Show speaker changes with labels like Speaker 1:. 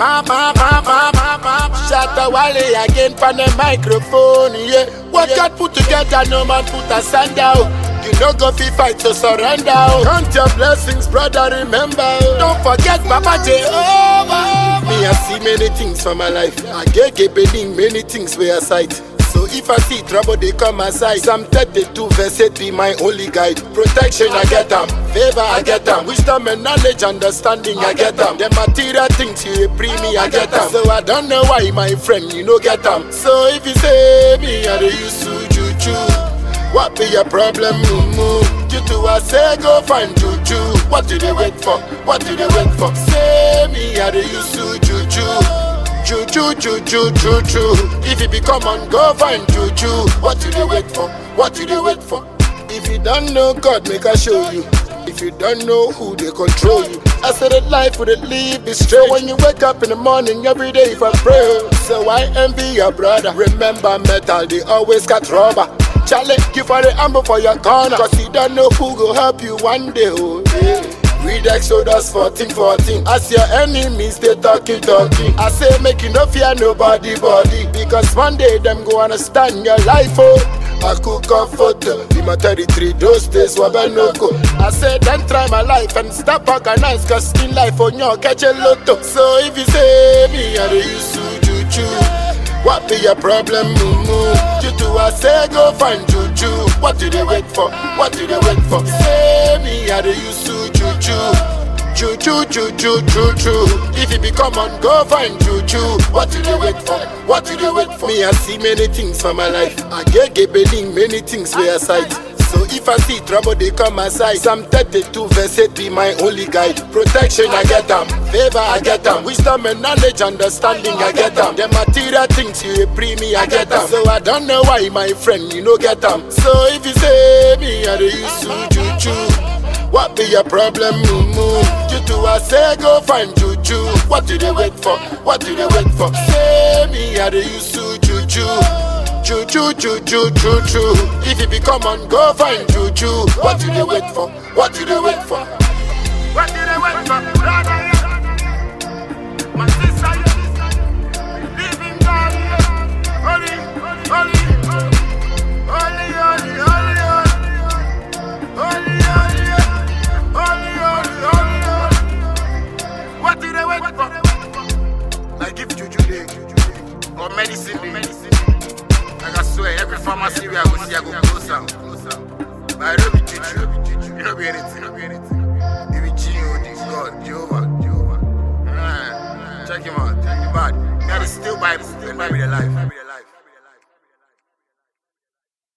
Speaker 1: Ma, ma, ma, ma, ma, ma. Shout out Wale again from the microphone, yeah. What God put together, no man put asunder. You no go fi fight to surrender. Count your blessings, brother. Remember. Don't forget, Papa Jehovah. Me I see many things for my life. I get get many things where I sight. So if I see trouble, they come my side. Psalm 32 verse 8 be my only guide. Protection, I get them. Favor, I get them. Wisdom and knowledge, understanding, I get them. The material things you pre me, I get them. So I don't know why, my friend, you no get them. So if you say me, I dey use to juju. What be your problem, mumu? You two I say go find juju. What do they wait for? What do they wait for? Say me, I dey use to juju. Juju, juju, juju. If you become on, go find juju. What do they wait for? What do they wait for? If you don't know God, make I show you. If you don't know who they control you, I said that life would live is straight. When you wake up in the morning, every day for prayer. So I envy your brother. Remember metal, they always got rubber. Charlie, you for the amber for your corner. Cause you don't know who go help you one day. Oh, yeah. Read Exodus 14, 14. As your enemies, they talking, talking. I say, make you no fear nobody, body. Because one day them go understand your life, oh. I cook up photo. In my 33, those days were no go. I said, then try my life and stop organize. Cause in life, on your catch a lotto. Oh. So if you say me, I dey use to juju. What be your problem, mumu? You two I say go find juju. What do they wait for? What do they wait for? Say I dey use to. Juju, juju, juju. If you become on, go find juju. What do they wait for? What do they wait for? Me, I see many things for my life. I get getting many things where I sight. So if I see trouble, they come my side. Psalm 32 verse 8 be my only guide. Protection, I get them. Favor, I get them. Wisdom and knowledge, understanding, I get them. The material things you pre me, I get them. So I don't know why, my friend, you no get them. So if you say me, I dey use to juju. What be your problem, mumu? You two I say go find juju. What do they wait for? What do they wait for? Say me, I dey use to juju. Juju, juju, juju. If you become on, go find juju. What do they wait for? What do they wait for?
Speaker 2: Or medicine. Like I swear, every pharmacy where I go see, I go close am. But I don't be juju. You don't be anything. You be G.O.D. God, Jehovah, Jehovah. Ah, Check him out. Bad. That is still Bible. The life.